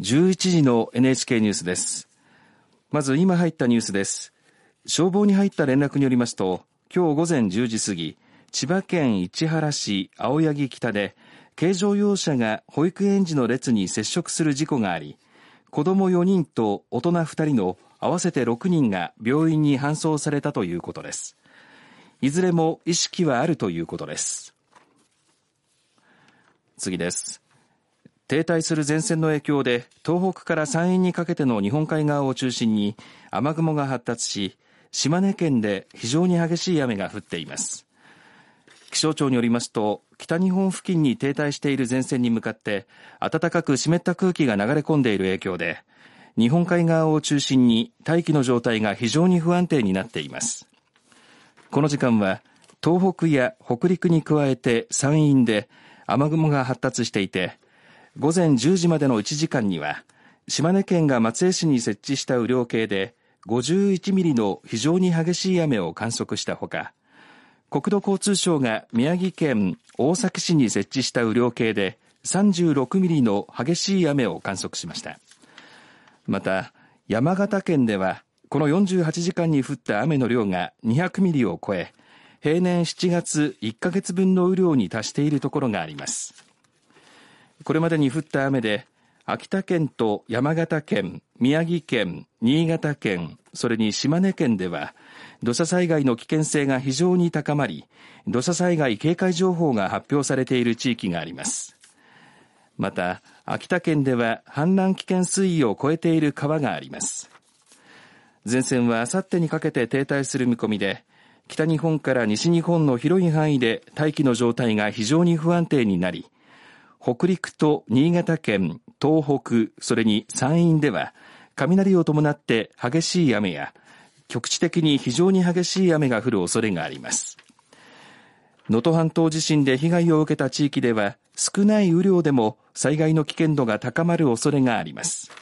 11時の NHK ニュースです。まず今入ったニュースです。消防に入った連絡によりますと、今日午前10時過ぎ、千葉県市原市青柳北で、軽乗用車が保育園児の列に接触する事故があり、子供4人と大人2人の合わせて6人が病院に搬送されたということです。いずれも意識はあるということです。次です。停滞する前線の影響で東北から山陰にかけての日本海側を中心に雨雲が発達し島根県で非常に激しい雨が降っています。気象庁によりますと北日本付近に停滞している前線に向かって暖かく湿った空気が流れ込んでいる影響で日本海側を中心に大気の状態が非常に不安定になっています。この時間は東北や北陸に加えて山陰で雨雲が発達していて午前10時までの1時間には島根県が松江市に設置した雨量計で51ミリの非常に激しい雨を観測したほか国土交通省が宮城県大崎市に設置した雨量計で36ミリの激しい雨を観測しました。また山形県ではこの48時間に降った雨の量が200ミリを超え平年7月1ヶ月分の雨量に達しているところがあります。これまでに降った雨で秋田県と山形県、宮城県、新潟県、それに島根県では土砂災害の危険性が非常に高まり土砂災害警戒情報が発表されている地域があります。また秋田県では氾濫危険水位を超えている川があります。前線はあさってにかけて停滞する見込みで北日本から西日本の広い範囲で大気の状態が非常に不安定になり北陸と新潟県、東北、それに山陰では雷を伴って激しい雨や局地的に非常に激しい雨が降る恐れがあります。能登半島地震で被害を受けた地域では少ない雨量でも災害の危険度が高まる恐れがあります。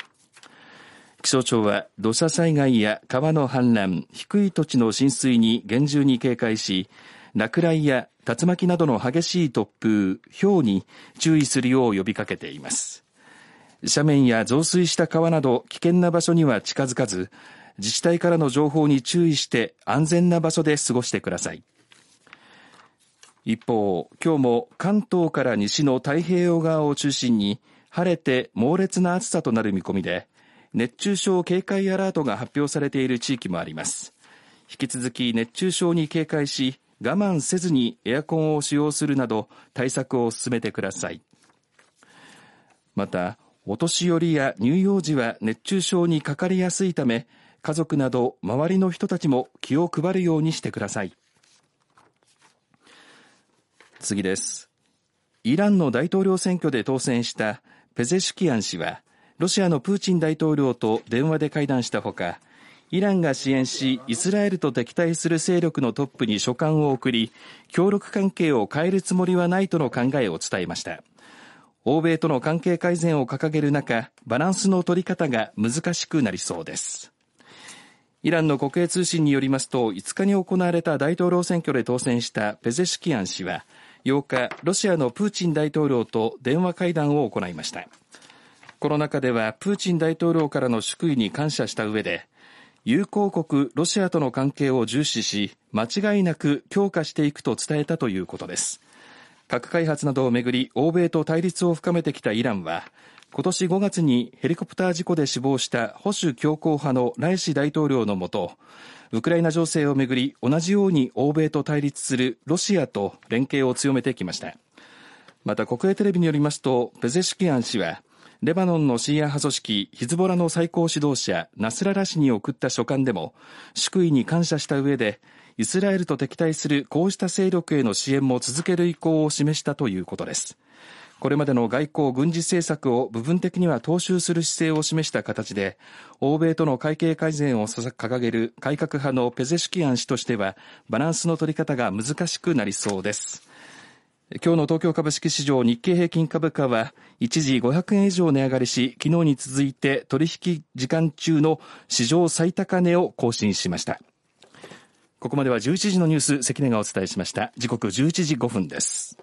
気象庁は土砂災害や川の氾濫、低い土地の浸水に厳重に警戒し、落雷や竜巻などの激しい突風、氷に注意するよう呼びかけています。斜面や増水した川など危険な場所には近づかず、自治体からの情報に注意して安全な場所で過ごしてください。一方、今日も関東から西の太平洋側を中心に晴れて猛烈な暑さとなる見込みで、熱中症警戒アラートが発表されている地域もあります。引き続き熱中症に警戒し、我慢せずにエアコンを使用するなど対策を進めてください。またお年寄りや乳幼児は熱中症にかかりやすいため家族など周りの人たちも気を配るようにしてください。次です。イランの大統領選挙で当選したペゼシュキアン氏はロシアのプーチン大統領と電話で会談したほかイランが支援しイスラエルと敵対する勢力のトップに書簡を送り協力関係を変えるつもりはないとの考えを伝えました。欧米との関係改善を掲げる中バランスの取り方が難しくなりそうです。イランの国営通信によりますと5日に行われた大統領選挙で当選したペゼシキアン氏は8日ロシアのプーチン大統領と電話会談を行いました。この中ではプーチン大統領からの祝意に感謝した上で友好国ロシアとの関係を重視し間違いなく強化していくと伝えたということです。核開発などをめぐり欧米と対立を深めてきたイランは今年5月にヘリコプター事故で死亡した保守強硬派のライシ大統領のもとウクライナ情勢をめぐり同じように欧米と対立するロシアと連携を強めてきました。また国営テレビによりますとペゼシキアン氏はレバノンのシーア派組織ヒズボラの最高指導者ナスララ氏に送った書簡でも祝意に感謝した上でイスラエルと敵対するこうした勢力への支援も続ける意向を示したということです。これまでの外交軍事政策を部分的には踏襲する姿勢を示した形で欧米との関係改善を掲げる改革派のペゼシュキアン氏としてはバランスの取り方が難しくなりそうです。今日の東京株式市場日経平均株価は一時500円以上値上がりし昨日に続いて取引時間中の史上最高値を更新しました。ここまでは11時のニュース関根がお伝えしました。時刻11時5分です。